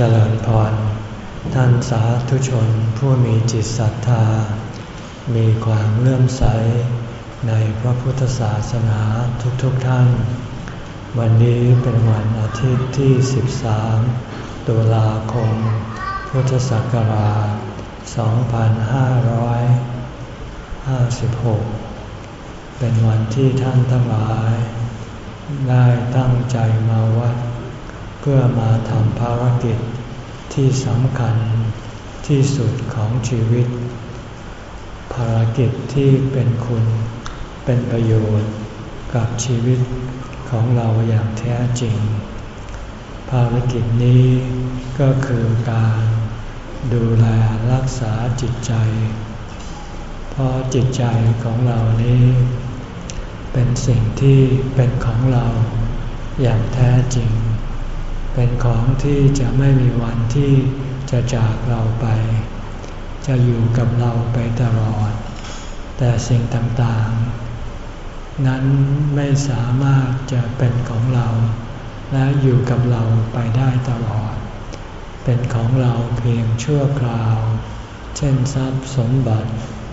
เจริญพร ท่านสาธุชนผู้มีจิตศรัทธา มีความเลื่อมใสในพระพุทธศาสนาทุกๆทท่าน วันนี้เป็นวันอาทิตย์ที่ 13 ตุลาคม พุทธศักราช 2556 เป็นวันที่ท่านทั้งหลาย ได้ตั้งใจมาวัด พื่อมาทำภารกิจที่สำคัญที่สุดของชีวิต ภารกิจที่เป็นคุณ เป็นประโยชน์กับชีวิตของเราอย่างแท้จริง ภารกิจนี้ก็คือการดูแลรักษาจิตใจ เพราะจิตใจของเรานี้ เป็นสิ่งที่เป็นของเราอย่างแท้จริง เป็นของที่จะไม่มีวันที่จะจากเราไป จะอยู่กับเราไปตลอด แต่สิ่งต่างๆ นั้นไม่สามารถจะเป็นของเรา และอยู่กับเราไปได้ตลอด เป็นของเราเพียงชั่วคราว เช่นทรัพย์สมบัติ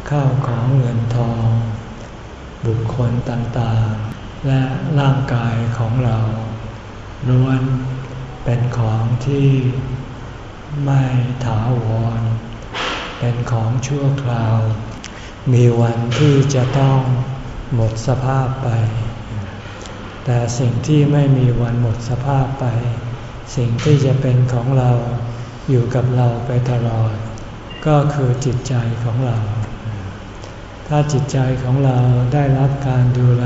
ข้าวของเงินทอง บุคคลต่างๆ และร่างกายของเราล้วน เป็นของที่ไม่ถาวร เป็นของชั่วคราว มีวันที่จะต้องหมดสภาพไป แต่สิ่งที่ไม่มีวันหมดสภาพไป สิ่งที่จะเป็นของเราอยู่กับเราไปตลอด ก็คือจิตใจของเรา ถ้าจิตใจของเราได้รับการดูแล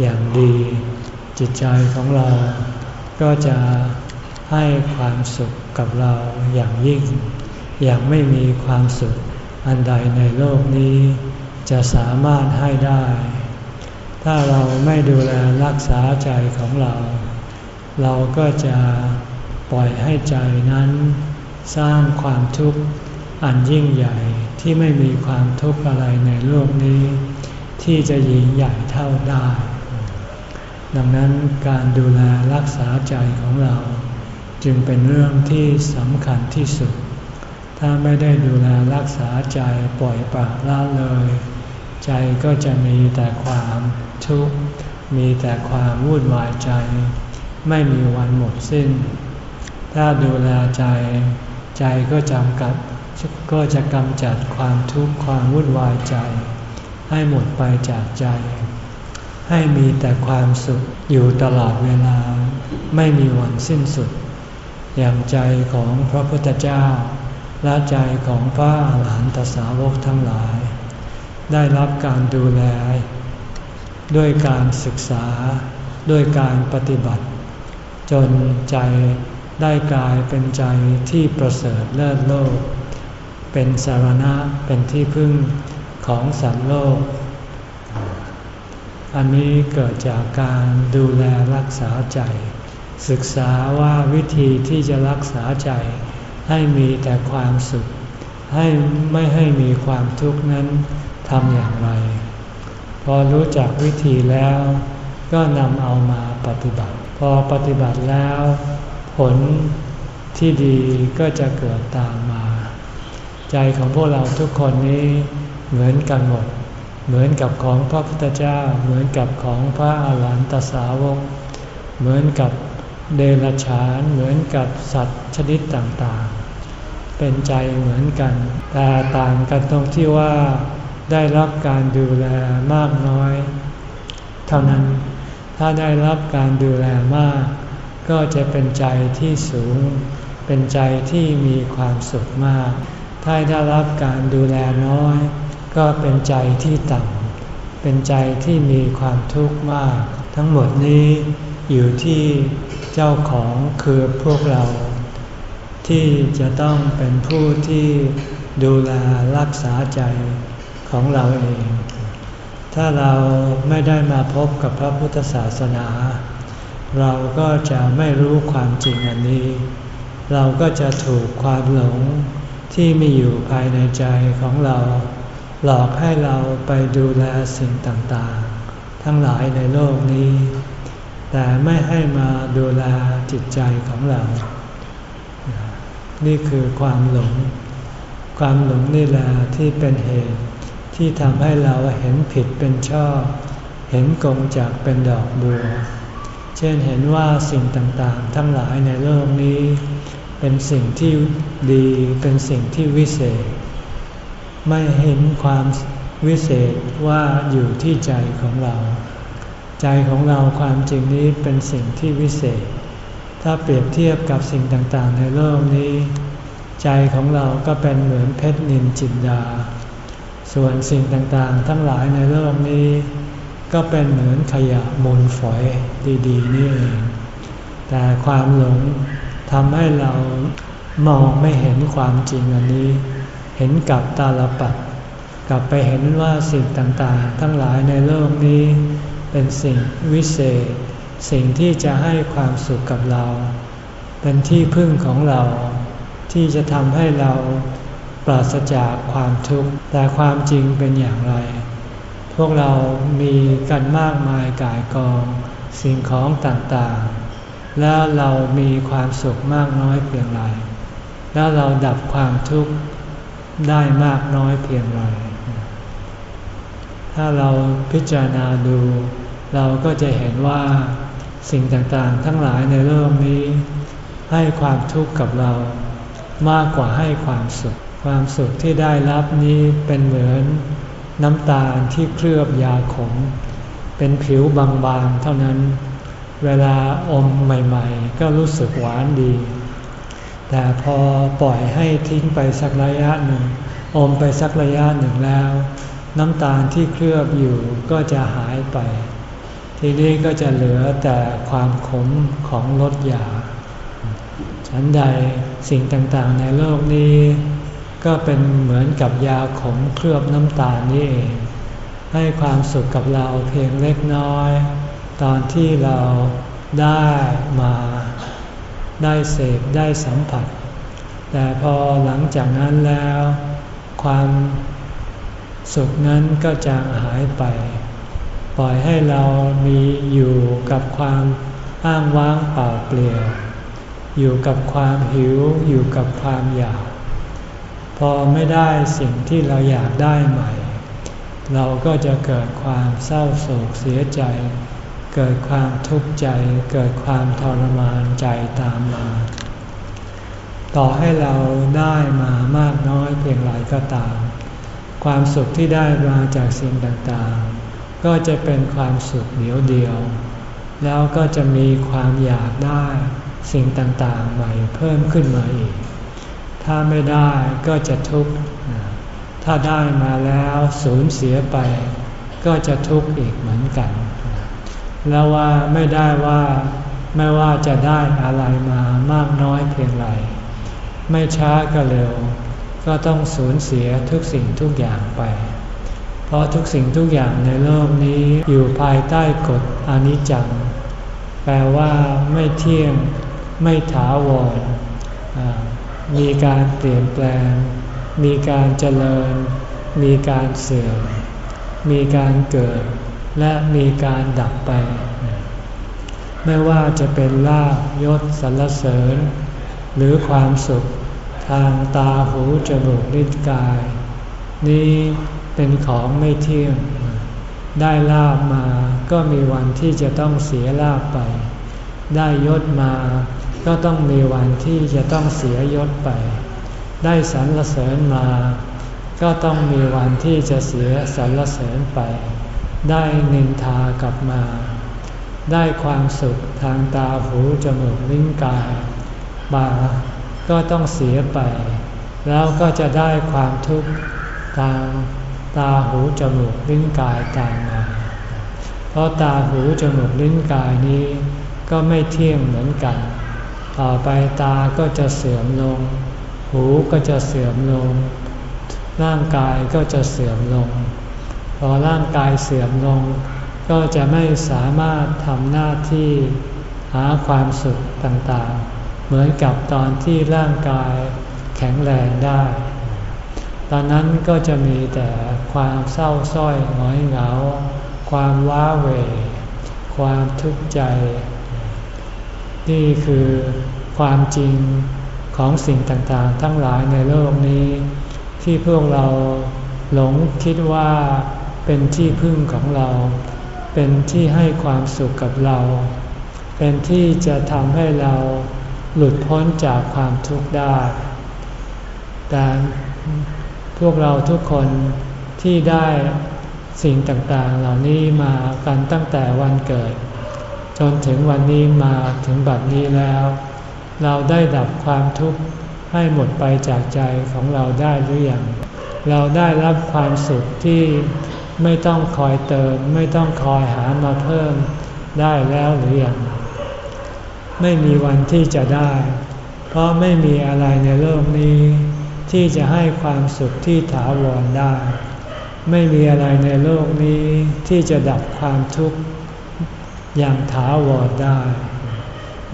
อย่างดี จิตใจของเรา ก็จะให้ความสุขกับเราอย่างยิ่ง อย่างไม่มีความสุขอันใดในโลกนี้ จะสามารถให้ได้ ถ้าเราไม่ดูแลรักษาใจของเรา เราก็จะปล่อยให้ใจนั้น สร้างความทุกข์อันยิ่งใหญ่ที่ไม่มีความทุกข์อะไรในโลกนี้ ที่จะยิ่งใหญ่เท่าได้ ดังนั้นการดูแลรักษาใจของเรา จึงเป็นเรื่องที่สำคัญที่สุด ถ้าไม่ได้ดูแลรักษาใจปล่อยปละละเลย ใจก็จะมีแต่ความทุกข์มีแต่ความวุ่นวายใจ ไม่มีวันหมดสิ้น ถ้าดูแลใจใจก็จำกัดก็จะกำจัดความทุกข์ความวุ่นวายใจ ให้หมดไปจากใจ ให้มีแต่ความสุขอยู่ตลอดเวลา ไม่มีวันสิ้นสุด อย่างใจของพระพุทธเจ้า และใจของพระอาหารหันตสาวกทั้งหลาย ได้รับการดูแล ด้วยการศึกษา ด้วยการปฏิบัติ จนใจได้กลายเป็นใจที่ประเสริฐเลิศโลก เป็นสารณะเป็นที่พึ่งของสัตว์โลก อันนี้เกิดจากการดูแลรักษาใจ ศึกษาว่าวิธีที่จะรักษาใจ ให้มีแต่ความสุข ให้ไม่ให้มีความทุกข์นั้นทำอย่างไร พอรู้จักวิธีแล้ว ก็นำเอามาปฏิบัติ พอปฏิบัติแล้ว ผลที่ดีก็จะเกิดตามมา ใจของพวกเราทุกคนนี้เหมือนกันหมด เหมือนกับของพระพุทธเจ้า เหมือนกับของพระอาหารหันตสาวก เหมือนกับเดรัจฉาน เหมือนกับสัตว์ชนิดต่างๆ เป็นใจเหมือนกัน แต่ต่างกันตรงที่ว่าได้รับการดูแลมากน้อย เท่านั้น ถ้าได้รับการดูแลมาก ก็จะเป็นใจที่สูง เป็นใจที่มีความสุขมาก ถ้าได้รับการดูแลน้อย ก็เป็นใจที่ต่ำเป็นใจที่มีความทุกข์มาก ทั้งหมดนี้อยู่ที่เจ้าของคือพวกเรา ที่จะต้องเป็นผู้ที่ดูแลรักษาใจของเราเอง ถ้าเราไม่ได้มาพบกับพระพุทธศาสนา เราก็จะไม่รู้ความจริงอันนี้ เราก็จะถูกความหลงที่มีอยู่ภายในใจของเรา หลอกให้เราไปดูแลสิ่งต่างๆ ทั้งหลายในโลกนี้ แต่ไม่ให้มาดูแลจิตใจของเรา นี่คือความหลง ความหลงนี่แหละที่เป็นเหตุที่ทำให้เราเห็นผิดเป็นชอบ เห็นกงจากเป็นดอกบัว เช่นเห็นว่าสิ่งต่างๆ ทั้งหลายในโลกนี้ เป็นสิ่งที่ดี เป็นสิ่งที่วิเศษ ไม่เห็นความวิเศษว่าอยู่ที่ใจของเรา ใจของเราความจริงนี้เป็นสิ่งที่วิเศษ ถ้าเปรียบเทียบกับสิ่งต่างๆ ในโลกนี้ ใจของเราก็เป็นเหมือนเพชรนินจินดา ส่วนสิ่งต่างๆ ทั้งหลายในโลกนี้ ก็เป็นเหมือนขยะมูลฝอยดีๆนี่เองแต่ความหลงทำให้เรามองไม่เห็นความจริงอันนี้ เห็นกับตาลปัดกลับไปเห็นว่าสิ่งต่างๆ ทั้งหลายในโลกนี้ เป็นสิ่งวิเศษ สิ่งที่จะให้ความสุขกับเรา เป็นที่พึ่งของเรา ที่จะทำให้เราปราศจากความทุกข์แต่ความจริงเป็นอย่างไร พวกเรามีกันมากมายกายกอง สิ่งของต่างๆ แล้วเรามีความสุขมากน้อยเพียงไรแล้วเราดับความทุกข์ ได้มากน้อยเพียงไร ถ้าเราพิจารณาดู เราก็จะเห็นว่าสิ่งต่างๆ ทั้งหลายในโลกนี้ ให้ความทุกข์กับเรามากกว่าให้ความสุข ความสุขที่ได้รับนี้เป็นเหมือนน้ำตาลที่เคลือบยาขม เป็นผิวบางๆ เท่านั้น เวลาอมใหม่ๆ ก็รู้สึกหวานดี แต่พอปล่อยให้ทิ้งไปสักระยะหนึ่ง อมไปสักระยะหนึ่งแล้ว น้ำตาลที่เคลือบอยู่ก็จะหายไป ทีนี้ก็จะเหลือแต่ความขมของรสยา ฉันใดสิ่งต่างๆในโลกนี้ ก็เป็นเหมือนกับยาขมเคลือบน้ำตาลนี่เอง ให้ความสุขกับเราเพียงเล็กน้อย ตอนที่เราได้มา ได้เสพได้สัมผัส แต่พอหลังจากนั้นแล้ว ความสุขนั้นก็จางหายไป ปล่อยให้เรามีอยู่กับความอ้างว้างเปล่าเปลี่ยว อยู่กับความหิวอยู่กับความอยาก พอไม่ได้สิ่งที่เราอยากได้ใหม่ เราก็จะเกิดความเศร้าโศกเสียใจ เกิดความทุกข์ใจ เกิดความทรมานใจตามมา ต่อให้เราได้มามากน้อยเพียงไรก็ตาม ความสุขที่ได้มาจากสิ่งต่างๆ ก็จะเป็นความสุขเดียวเดียว แล้วก็จะมีความอยากได้สิ่งต่างๆ ใหม่เพิ่มขึ้นมาอีก ถ้าไม่ได้ก็จะทุกข์ ถ้าได้มาแล้วสูญเสียไป ก็จะทุกข์อีกเหมือนกัน แล้วว่าไม่ได้ว่าไม่ว่าจะได้อะไรมามากน้อยเพียงไรไม่ช้าก็เร็ว ก็ต้องสูญเสียทุกสิ่งทุกอย่างไป เพราะทุกสิ่งทุกอย่างในโลกนี้อยู่ภายใต้กฎอนิจจัง แปลว่าไม่เที่ยง ไม่ถาวร มีการเปลี่ยนแปลง มีการเจริญ มีการเสื่อม มีการเกิด และมีการดับไป ไม่ว่าจะเป็นลาบยศสรรเสริญ หรือความสุขทางตาหูจมูกลิ้นกาย นี้เป็นของไม่เที่ยง ได้ลาบมาก็มีวันที่จะต้องเสียลาบไป ได้ยศมาก็ต้องมีวันที่จะต้องเสียยศไป ได้สรรเสริญมา ก็ต้องมีวันที่จะเสียสรรเสริญไป ได้นินทากลับมา ได้ความสุขทางตาหูจมูกลิ้นกายมาก็ต้องเสียไป แล้วก็จะได้ความทุกข์ทางตาหูจมูกลิ้นกายตามมา เพราะตาหูจมูกลิ้นกายนี้ ก็ไม่เที่ยงเหมือนกัน ต่อไปตาก็จะเสื่อมลง หูก็จะเสื่อมลง ร่างกายก็จะเสื่อมลง อร่างกายเสื่อมลง ก็จะไม่สามารถทำหน้าที่หาความสุขต่างๆ เหมือนกับตอนที่ร่างกายแข็งแรงได้ ตอนนั้นก็จะมีแต่ความเศร้าส้อยหงอยเหงา ความว้าเหวความทุกข์ใจ นี่คือความจริงขของสิ่งต่างๆ ทั้งหลายในโลกนี้ ที่พวกเราหลงคิดว่า เป็นที่พึ่งของเรา เป็นที่ให้ความสุขกับเรา เป็นที่จะทำให้เราหลุดพ้นจากความทุกข์ได้ แต่พวกเราทุกคนที่ได้สิ่งต่างๆ เหล่านี้มากันตั้งแต่วันเกิด จนถึงวันนี้มาถึงบัดนี้แล้ว เราได้ดับความทุกข์ให้หมดไปจากใจของเราได้หรือยังเราได้รับความสุขที่ ไม่ต้องคอยเติม ไม่ต้องคอยหามาเพิ่มได้แล้วหรือยังไม่มีวันที่จะได้ เพราะไม่มีอะไรในโลกนี้ ที่จะให้ความสุขที่ถาวรได้ ไม่มีอะไรในโลกนี้ที่จะดับความทุกข์อย่างถาวรได้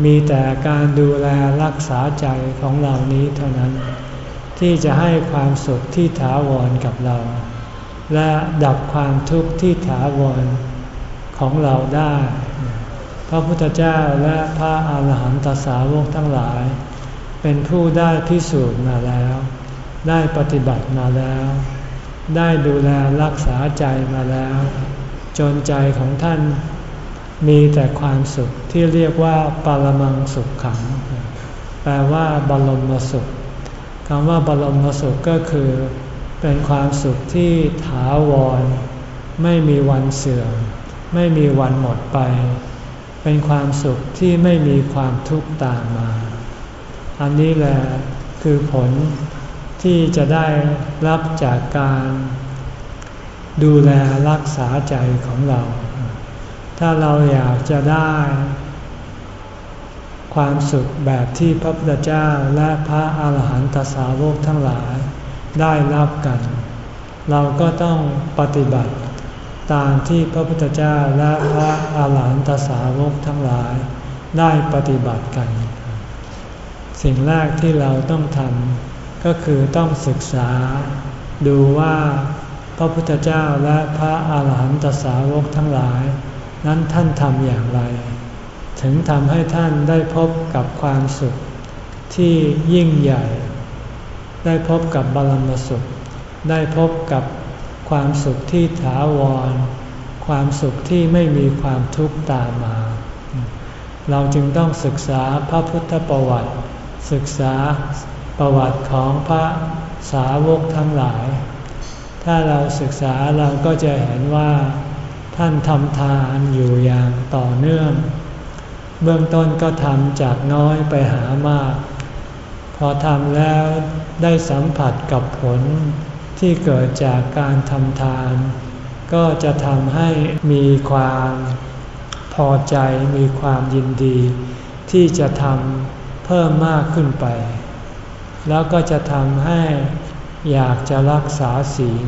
มีแต่การดูแลรักษาใจของเรานี้เท่านั้น ที่จะให้ความสุขที่ถาวรกับเรา และดับความทุกข์ที่ถาวรของเราได้ พระพุทธเจ้าและพระอาหารหันตสาวกทั้งหลาย เป็นผู้ได้พิสูจน์มาแล้ว ได้ปฏิบัติมาแล้ว ได้ดูแลรักษาใจมาแล้ว จนใจของท่านมีแต่ความสุขที่เรียกว่าปรมังสุขขัง แปลว่าบรมสุขคำว่าบรมสุขก็คือ เป็นความสุขที่ถาวร ไม่มีวันเสื่อม ไม่มีวันหมดไป เป็นความสุขที่ไม่มีความทุกข์ตามมา อันนี้แหละคือผลที่จะได้รับจากการดูแลรักษาใจของเรา ถ้าเราอยากจะได้ ความสุขแบบที่พระพุทธเจ้าและพระอาหารหันตสาวกทั้งหลาย ได้รับกัน เราก็ต้องปฏิบัติ ตามที่พระพุทธเจ้าและพระอาหารหันตสาวกทั้งหลายได้ปฏิบัติกัน สิ่งแรกที่เราต้องทำก็คือต้องศึกษา ดูว่าพระพุทธเจ้าและพระอาหารหันตสาวกทั้งหลาย นั้นท่านทำอย่างไร ถึงทำให้ท่านได้พบกับความสุขที่ยิ่งใหญ่ ได้พบกับบรมสุข ได้พบกับความสุขที่ถาวร ความสุขที่ไม่มีความทุกข์ตามมา เราจึงต้องศึกษาพระพุทธประวัติ ศึกษาประวัติของพระสาวกทั้งหลาย ถ้าเราศึกษาเราก็จะเห็นว่า ท่านทำทานอยู่อย่างต่อเนื่อง เบื้องต้นก็ทำจากน้อยไปหามาก พอทำแล้วได้สัมผัสกับผลที่เกิดจากการทำทาน ก็จะทำให้มีความพอใจมีความยินดี ที่จะทำเพิ่มมากขึ้นไป แล้วก็จะทำให้อยากจะรักษาศีล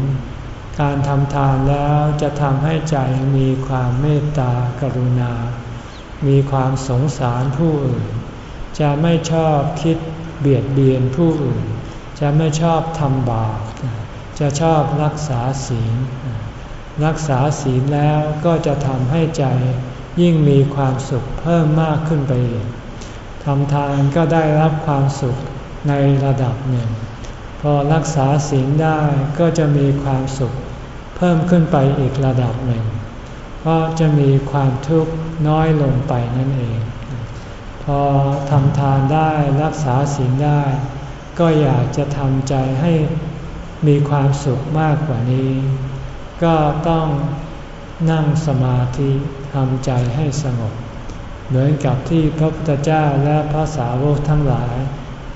การทำทานแล้วจะทำให้ใจมีความเมตตากรุณา มีความสงสารผู้อื่น จะไม่ชอบคิด เบียดเบียนผู้อื่น จะไม่ชอบทำบาป จะชอบรักษาศีล รักษาศีลแล้วก็จะทำให้ใจยิ่งมีความสุขเพิ่มมากขึ้นไปอีกทำทานก็ได้รับความสุขในระดับหนึ่ง พอรักษาศีลได้ก็จะมีความสุข เพิ่มขึ้นไปอีกระดับหนึ่ง เพราะจะมีความทุกข์น้อยลงไปนั่นเอง พอทำทานได้รักษาศีลได้ ก็อยากจะทำใจให้มีความสุขมากกว่านี้ ก็ต้องนั่งสมาธิทำใจให้สงบ เหมือนกับที่พระพุทธเจ้าและพระสาวกทั้งหลาย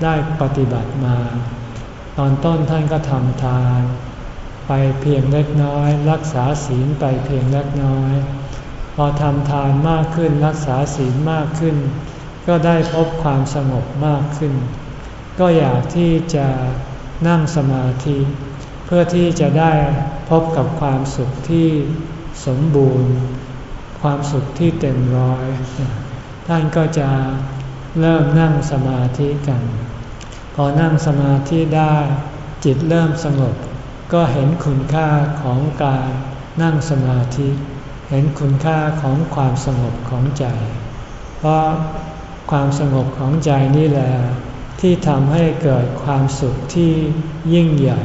ได้ปฏิบัติมา ตอนต้นท่านก็ทำทาน ไปเพียงเล็กน้อย รักษาศีลไปเพียงเล็กน้อย พอทำทานมากขึ้นรักษาศีลมากขึ้น ก็ได้พบความสงบมากขึ้น ก็อยากที่จะนั่งสมาธิ เพื่อที่จะได้พบกับความสุขที่สมบูรณ์ ความสุขที่เต็มร้อย ท่านก็จะเริ่มนั่งสมาธิกัน พอนั่งสมาธิได้จิตเริ่มสงบ ก็เห็นคุณค่าของการนั่งสมาธิ เห็นคุณค่าของความสงบของใจ เพราะ ความสงบของใจนี่แหละที่ทำให้เกิดความสุขที่ยิ่งใหญ่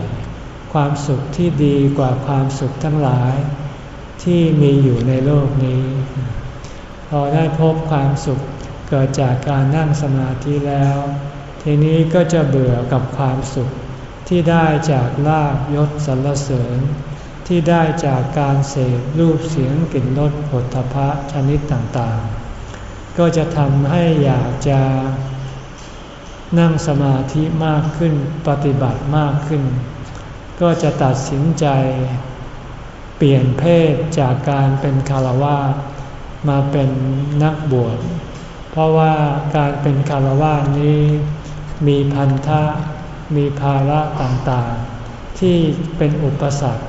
ความสุขที่ดีกว่าความสุขทั้งหลาย ที่มีอยู่ในโลกนี้ พอได้พบความสุขเกิดจากการนั่งสมาธิแล้ว ทีนี้ก็จะเบื่อกับความสุขที่ได้จากลาบยศสรรเสริญ ที่ได้จากการเสพรูปเสียงกลิ่นรสผลทพะชนิดต่างๆ ก็จะทำให้อยากจะนั่งสมาธิมากขึ้นปฏิบัติมากขึ้น ก็จะตัดสินใจ เปลี่ยนเพศจากการเป็นคารวะมาเป็นนักบวช เพราะว่าการเป็นคารวะนี้มีพันธะมีภาระต่างๆ ที่เป็นอุปสรรค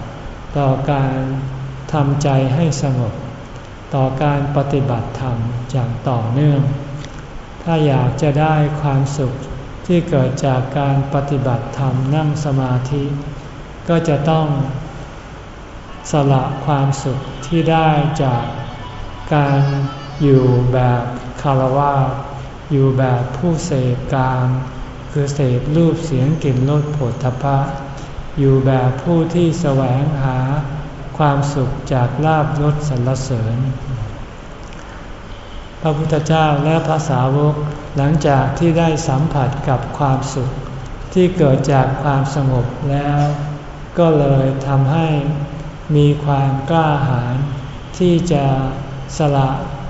ต่อการทำใจให้สงบ ต่อการปฏิบัติธรรมอย่างต่อเนื่อง ถ้าอยากจะได้ความสุขที่เกิดจากการปฏิบัติธรรมนั่งสมาธิ ก็จะต้องสละความสุขที่ได้จากการอยู่แบบคารวะอยู่แบบผู้เสพกามคือเสพรูปเสียงกลิ่นรสผลทพะ อยู่แบบผู้ที่แสวงหา ความสุขจากลาบยศสรรเสริญ พระพุทธเจ้าและพระสาวกหลังจากที่ได้สัมผัสกับความสุข ที่เกิดจากความสงบแล้ว ก็เลยทำให้มีความกล้าหาญที่จะสละ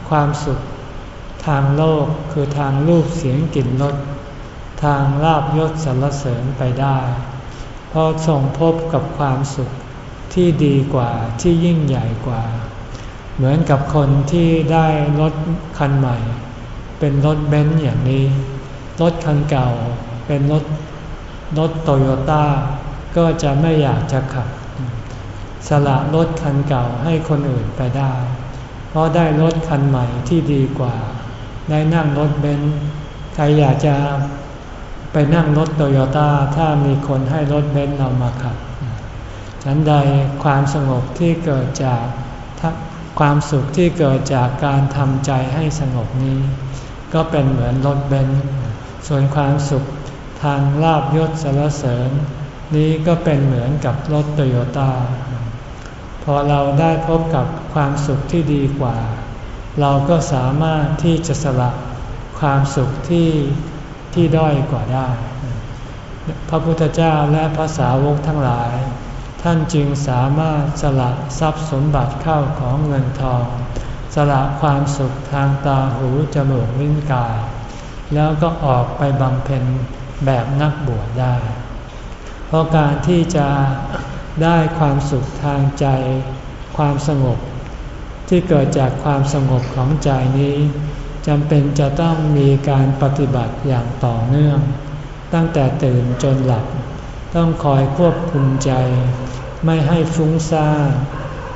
ความสุข ทางโลกคือทางรูปเสียงกลิ่นรสทางลาบยศสรรเสริญไปได้ เพราะส่งพบกับความสุข ที่ดีกว่าที่ยิ่งใหญ่กว่า เหมือนกับคนที่ได้รถคันใหม่ เป็นรถเบนซ์อย่างนี้ รถคันเก่าเป็นรถรถโตโยต้าก็จะไม่อยากจะขับ สละรถคันเก่าให้คนอื่นไปได้ เพราะได้รถคันใหม่ที่ดีกว่า ได้นั่งรถเบนซ์ใครอยากจะไปนั่งรถโตโยต้าถ้ามีคนให้รถเบนซ์เรามาขับ ฉันใดความสงบที่เกิดจากความสุขที่เกิดจากการทำใจให้สงบนี้ ก็เป็นเหมือนรถเบนซ์ส่วนความสุขทางลาบยศสารเสริญ นี้ก็เป็นเหมือนกับรถโตโยต้าพอเราได้พบกับความสุขที่ดีกว่า เราก็สามารถที่จะสละความสุขที่ที่ด้อยกว่าได้ พระพุทธเจ้าและภาษาวกทั้งหลาย ท่านจึงสามารถสละทรัพย์สมบัติเข้าของเงินทอง สละความสุขทางตาหูจมูกลิ้นกาย แล้วก็ออกไปบำเพ็ญแบบนักบวชได้ เพราะการที่จะได้ความสุขทางใจ ความสงบ ที่เกิดจากความสงบของใจนี้จำเป็นจะต้องมีการปฏิบัติอย่างต่อเนื่อง ตั้งแต่ตื่นจนหลับ ต้องคอยควบคุมใจ ไม่ให้ฟุ้งซ่าน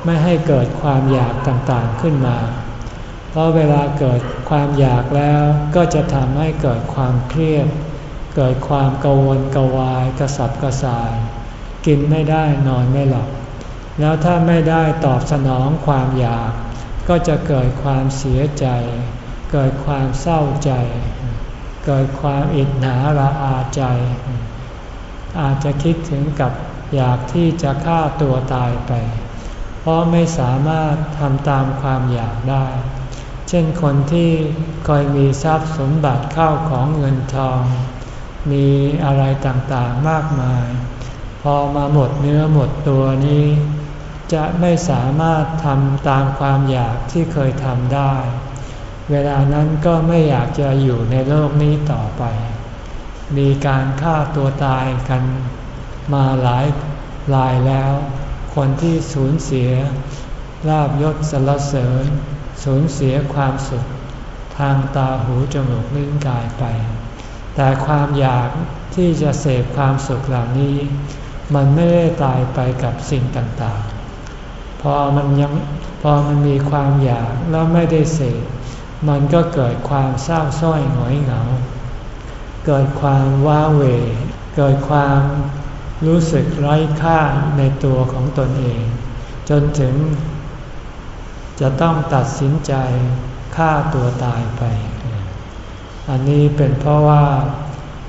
ไม่ให้เกิดความอยากต่างๆขึ้นมา เพราะเวลาเกิดความอยากแล้วก็จะทำให้เกิดความเครียด เกิดความกังวลกวายกระสับกระส่าย กินไม่ได้นอนไม่หลับ แล้วถ้าไม่ได้ตอบสนองความอยาก ก็จะเกิดความเสียใจ เกิดความเศร้าใจ เกิดความอิจฉาระอาใจ อาจจะคิดถึงกับอยากที่จะฆ่าตัวตายไป เพราะไม่สามารถทำตามความอยากได้ เช่นคนที่คอยมีทรัพย์สมบัติเข้าของเงินทอง มีอะไรต่างๆมากมาย พอมาหมดเนื้อหมดตัวนี้ จะไม่สามารถทำตามความอยากที่เคยทำได้ เวลานั้นก็ไม่อยากจะอยู่ในโลกนี้ต่อไป มีการฆ่าตัวตายกันมาหลายลายแล้ว คนที่สูญเสียลาบยศสรรเสริญ สูญเสียความสุข ทางตาหูจมูกลิ้นกายไป แต่ความอยากที่จะเสพความสุขเหล่านี้ มันไม่ได้ตายไปกับสิ่งต่างๆ พอมันยังพอมันมีความอยากแล้วไม่ได้เสพมันก็เกิดความเศร้าส้อยหงอยเหงา เกิดความว้าเหวเกิดความรู้สึกไร้ค่าในตัวของตนเอง จนถึง จะต้องตัดสินใจฆ่าตัวตายไป อันนี้เป็นเพราะว่า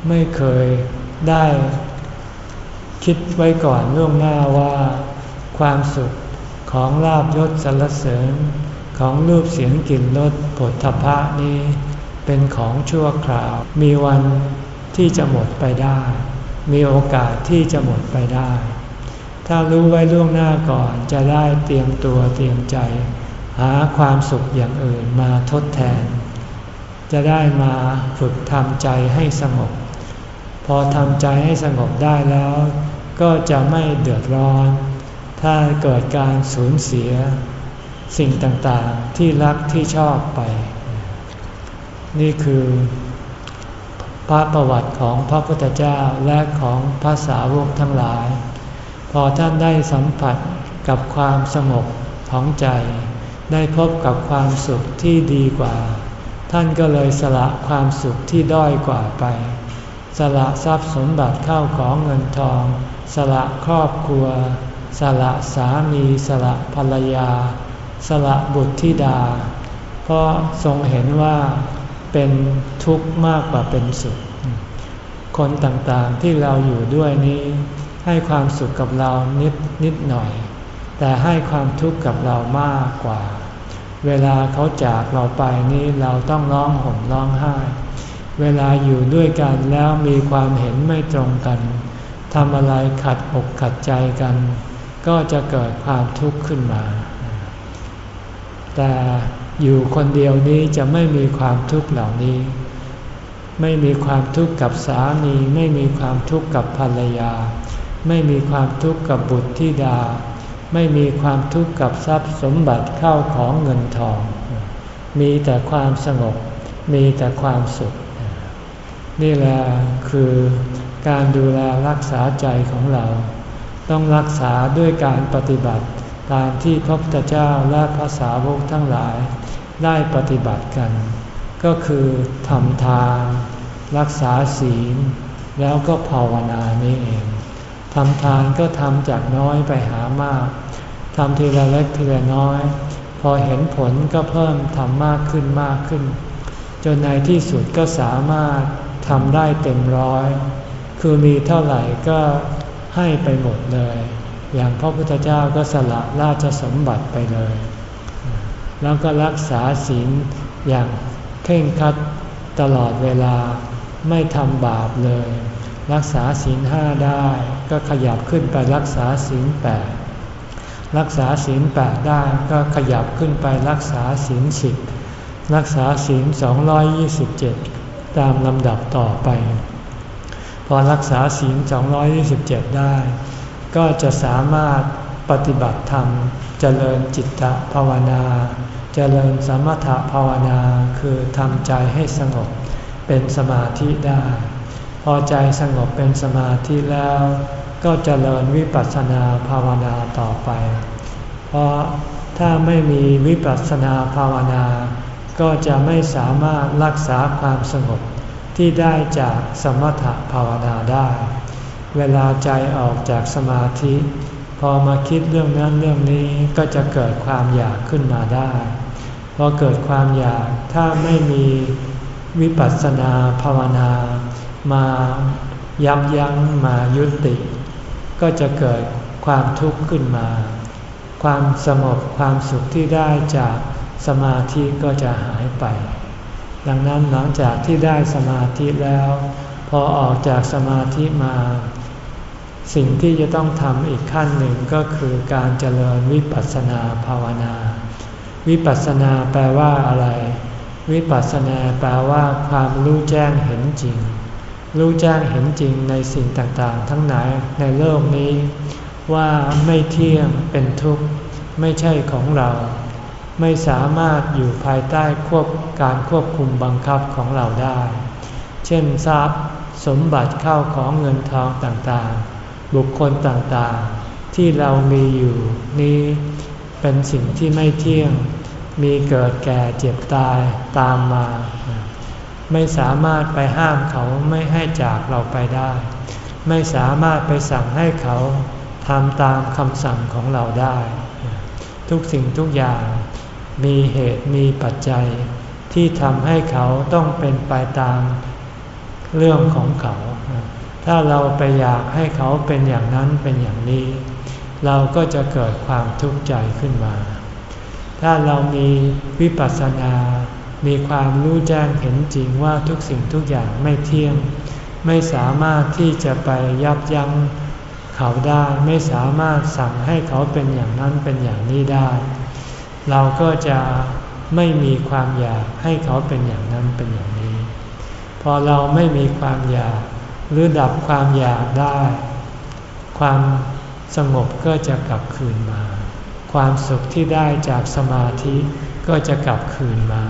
ไม่เคยได้คิดไว้ก่อนล่วงหน้าว่า ความสุขของลาบยศสรรเสริญของรูปเสียงกลิ่นรสผลทพะนี้ เป็นของชั่วคราว มีวันที่จะหมดไปได้ มีโอกาสที่จะหมดไปได้ ถ้ารู้ไว้ล่วงหน้าก่อนจะได้เตรียมตัวเตรียมใจ หาความสุขอย่างอื่นมาทดแทน จะได้มาฝึกทำใจให้สงบ พอทำใจให้สงบได้แล้ว ก็จะไม่เดือดร้อน ถ้าเกิดการสูญเสีย สิ่งต่างๆที่รักที่ชอบไป นี่คือ พระประวัติของพระพุทธเจ้าและของภาษาวกทั้งหลาย พอท่านได้สัมผัสกับความสงบของใจ ได้พบกับความสุขที่ดีกว่า ท่านก็เลยสละความสุขที่ด้อยกว่าไป สละทรัพย์สมบัติเข้าของเงินทอง สละครอบครัว สละสามีสละภรรยา สละบุตรธิดา เพราะทรงเห็นว่า เป็นทุกข์มากกว่าเป็นสุข คนต่างๆที่เราอยู่ด้วยนี้ ให้ความสุขกับเรานิดนิดหน่อย แต่ให้ความทุกข์กับเรามากกว่า เวลาเขาจากเราไปนี้เราต้องร้องห่มร้องไห้ เวลาอยู่ด้วยกันแล้วมีความเห็นไม่ตรงกันทำอะไรขัดอกขัดใจกัน ก็จะเกิดความทุกข์ขึ้นมา แต่ อยู่คนเดียวนี้จะไม่มีความทุกข์เหล่านี้ ไม่มีความทุกข์กับสามี ไม่มีความทุกข์กับภรรยา ไม่มีความทุกข์กับบุตรธิดา ไม่มีความทุกข์กับทรัพย์สมบัติเข้าของเงินทอง มีแต่ความสงบ มีแต่ความสุข นี่แหละคือการดูแลรักษาใจของเรา ต้องรักษาด้วยการปฏิบัติตามที่พระพุทธเจ้าและภาษาวกทั้งหลาย ได้ปฏิบัติกัน ก็คือทำทาน รักษาศีล แล้วก็ภาวนานี่เองทำทานก็ทำจากน้อยไปหามากทำทีละเล็กทีละน้อย พอเห็นผลก็เพิ่มทำมากขึ้นมากขึ้น จนในที่สุดก็สามารถทำได้เต็มร้อย คือมีเท่าไหร่ก็ให้ไปหมดเลย อย่างพระพุทธเจ้าก็สละราชสมบัติไปเลย แล้วก็รักษาศีลอย่างเข่งคัดตลอดเวลาไม่ทำบาปเลย รักษาศีลห้าได้ก็ขยับขึ้นไปรักษาศีลแปดรักษาศีลแปดได้ก็ขยับขึ้นไปรักษาศีลสิบรักษาศีลสองยี่สิบเจ็ดตามลำดับต่อไป พอรักษาศีลสองยี่สิบเจ็ดได้ ก็จะสามารถปฏิบัติธรรม เจริญจิตตภาวนา เจริญสมถภาวนาคือทำใจให้สงบเป็นสมาธิได้ พอใจสงบเป็นสมาธิแล้ว ก็เจริญวิปัสสนาภาวนาต่อไป เพราะถ้าไม่มีวิปัสสนาภาวนา ก็จะไม่สามารถรักษาความสงบที่ได้จากสมถภาวนาได้ เวลาใจออกจากสมาธิ พอมาคิดเรื่องนั้นเรื่องนี้ก็จะเกิดความอยากขึ้นมาได้พอเกิดความอยากถ้าไม่มีวิปัสสนาภาวนา มายับยั้งมายุติ ก็จะเกิดความทุกข์ขึ้นมา ความสงบความสุขที่ได้จากสมาธิก็จะหายไป ดังนั้นหลังจากที่ได้สมาธิแล้ว พอออกจากสมาธิมา สิ่งที่จะต้องทำอีกขั้นหนึ่งก็คือการเจริญวิปัสสนาภาวนา วิปัสสนาแปลว่าอะไร วิปัสสนาแปลว่า ความรู้แจ้งเห็นจริง รู้แจ้งเห็นจริงในสิ่งต่างๆ ทั้งหลายในโลกนี้ ว่าไม่เที่ยงเป็นทุกข์ ไม่ใช่ของเรา ไม่สามารถอยู่ภายใต้ควบการควบคุมบังคับของเราได้ เช่นทรัพย์ สมบัติเข้าของเงินทองต่างๆ บุคคลต่างๆ ที่เรามีอยู่นี้เป็นสิ่งที่ไม่เที่ยง มีเกิดแก่เจ็บตายตามมา ไม่สามารถไปห้ามเขาไม่ให้จากเราไปได้ ไม่สามารถไปสั่งให้เขาทำตามคำสั่งของเราได้ ทุกสิ่งทุกอย่างมีเหตุมีปัจจัยที่ทำให้เขาต้องเป็นไปตามเรื่องของเขา ถ้าเราไปอยากให้เขาเป็นอย่างนั้นเป็นอย่างนี้ เราก็จะเกิดความทุกข์ใจขึ้นมา ถ้าเรามีวิปัสสนา มีความรู้แจ้งเห็นจริงว่าทุกสิ่งทุกอย่างไม่เที่ยง ไม่สามารถที่จะไปยับยั้งเขาได้ไม่สามารถสั่งให้เขาเป็นอย่างนั้นเป็นอย่างนี้ได้ เราก็จะไม่มีความอยากให้เขาเป็นอย่างนั้นเป็นอย่างนี้ พอเราไม่มีความอยาก หรือดับความอยากได้ ความสงบก็จะกลับคืนมา ความสุขที่ได้จากสมาธิก็จะกลับคืนมา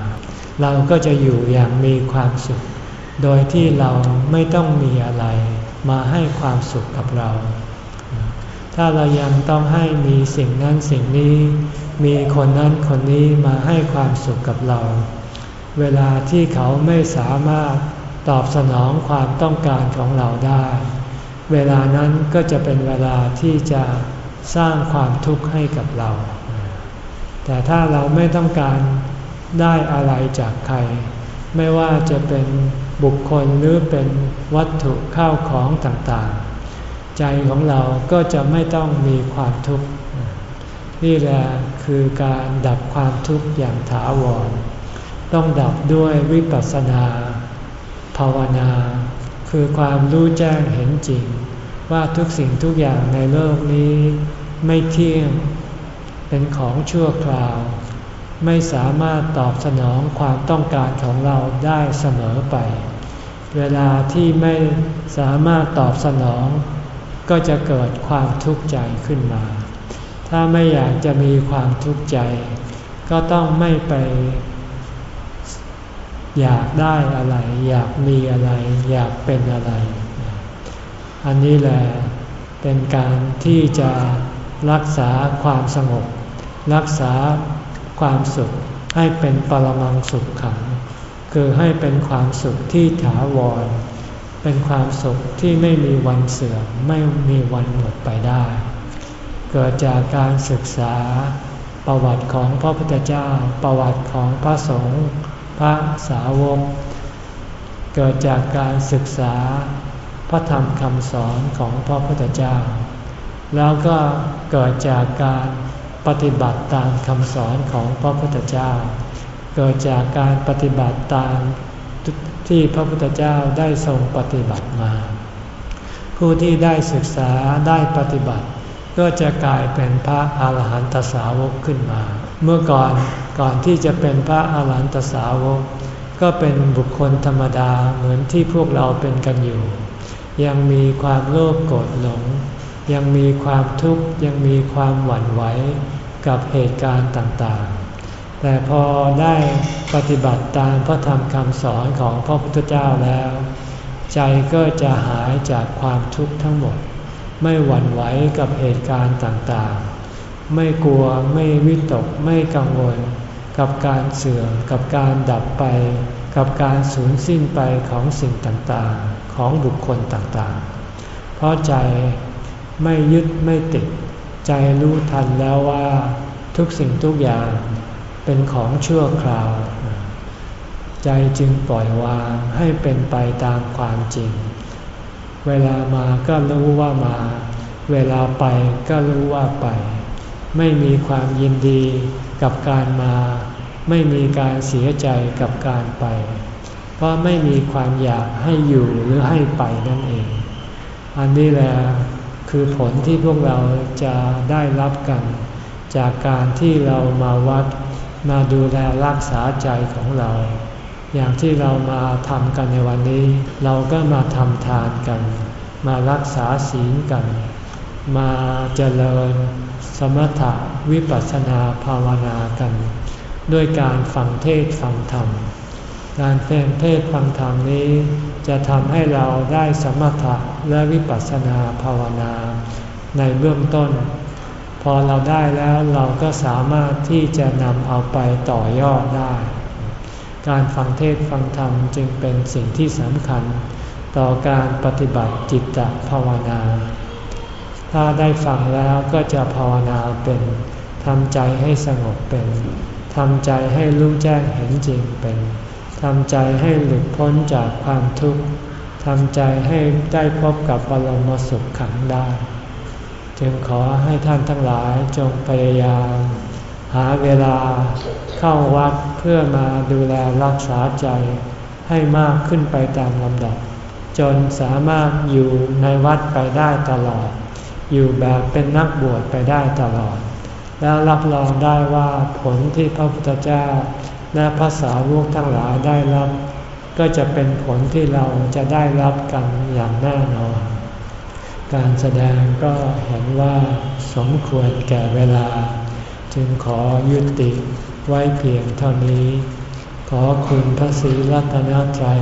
เราก็จะอยู่อย่างมีความสุข โดยที่เราไม่ต้องมีอะไร มาให้ความสุขกับเรา ถ้าเรายังต้องให้มีสิ่งนั้นสิ่งนี้ มีคนนั้นคนนี้มาให้ความสุขกับเรา เวลาที่เขาไม่สามารถ ตอบสนองความต้องการของเราได้ เวลานั้นก็จะเป็นเวลาที่จะสร้างความทุกข์ให้กับเรา แต่ถ้าเราไม่ต้องการได้อะไรจากใคร ไม่ว่าจะเป็นบุคคลหรือเป็นวัตถุข้าวของต่างๆ ใจของเราก็จะไม่ต้องมีความทุกข์นี่แหละคือการดับความทุกข์อย่างถาวร ต้องดับด้วยวิปัสสนา ภาวนา คือความรู้แจ้งเห็นจริง ว่าทุกสิ่งทุกอย่างในโลกนี้ ไม่เที่ยง เป็นของชั่วคราว ไม่สามารถตอบสนองความต้องการของเราได้เสมอไป เวลาที่ไม่สามารถตอบสนอง ก็จะเกิดความทุกข์ใจขึ้นมา ถ้าไม่อยากจะมีความทุกข์ใจ ก็ต้องไม่ไป อยากได้อะไร อยากมีอะไร อยากเป็นอะไร อันนี้แหละเป็นการที่จะรักษาความสงบ รักษาความสุขให้เป็นปรมังสุขขัง คือให้เป็นความสุขที่ถาวร เป็นความสุขที่ไม่มีวันเสื่อมไม่มีวันหมดไปได้ เกิดจากการศึกษาประวัติของพระพุทธเจ้าประวัติของพระสงฆ์ พระสาวก เกิดจากการศึกษาพระธรรมคำสอนของพระพุทธเจ้า แล้วก็เกิดจากการปฏิบัติตามคำสอนของพระพุทธเจ้า เกิดจากการปฏิบัติตามที่พระพุทธเจ้าได้ทรงปฏิบัติมา ผู้ที่ได้ศึกษาได้ปฏิบัติ ก็จะกลายเป็นพระอาหารหันตสาวกขึ้นมา เมื่อก่อนก่อนที่จะเป็นพระอาหารหันตสาวก ก็เป็นบุคคลธรรมดาเหมือนที่พวกเราเป็นกันอยู่ ยังมีความโลภโกรธหลง ยังมีความทุกข์ยังมีความหวั่นไหวกับเหตุการณ์ต่างๆ แต่พอได้ปฏิบัติตามพระธรรมคำสอนของพระพุทธเจ้าแล้ว ใจก็จะหายจากความทุกข์ทั้งหมด ไม่หวั่นไหวกับเหตุการณ์ต่างๆ ไม่กลัวไม่วิตกไม่กังวล กับการเสื่อมกับการดับไป กับการสูญสิ้นไปของสิ่งต่างๆ ของบุคคลต่างๆ เพราะใจไม่ยึดไม่ติด ใจรู้ทันแล้วว่า ทุกสิ่งทุกอย่างเป็นของชั่วคราว ใจจึงปล่อยวางให้เป็นไปตามความจริง เวลามาก็รู้ว่ามา เวลาไปก็รู้ว่าไป ไม่มีความยินดีกับการมา ไม่มีการเสียใจกับการไป เพราะไม่มีความอยากให้อยู่หรือให้ไปนั่นเอง อันนี้แหละคือผลที่พวกเราจะได้รับกัน จากการที่เรามาวัดมาดูแลรักษาใจของเรา อย่างที่เรามาทำกันในวันนี้ เราก็มาทำทานกัน มารักษาศีลกัน มาเจริญสมถะวิปัสสนาภาวนากัน ด้วยการฟังเทศฟังธรรม การเนเทศฟังธรรมนี้จะทำให้เราได้สมถะและวิปัสสนาภาวนาในเบื้องต้น พอเราได้แล้วเราก็สามารถที่จะนำเอาไปต่อยอดได้ การฟังเทศฟังธรรมจึงเป็นสิ่งที่สำคัญ ต่อการปฏิบัติจิตตภาวนา ถ้าได้ฟังแล้วก็จะภาวนาเป็นทำใจให้สงบเป็นทำใจให้รู้แจ้งเห็นจริงเป็นทำใจให้หลุดพ้นจากความทุกข์ทำใจให้ได้พบกับบรมสุขขังได้ จึงขอให้ท่านทั้งหลายจงพยายาม หาเวลาเข้าวัดเพื่อมาดูแลรักษาใจให้มากขึ้นไปตามลำดับ จนสามารถอยู่ในวัดไปได้ตลอด อยู่แบบเป็นนักบวชไปได้ตลอด แล้วรับรองได้ว่าผลที่พระพุทธเจ้า และภาษาวกทั้งหลายได้รับ ก็จะเป็นผลที่เราจะได้รับกันอย่างแน่นอน การแสดงก็เห็นว่าสมควรแก่เวลา จึงขอยุติไว้เพียงเท่านี้ ขอคุณพระศรีรัตนตรัย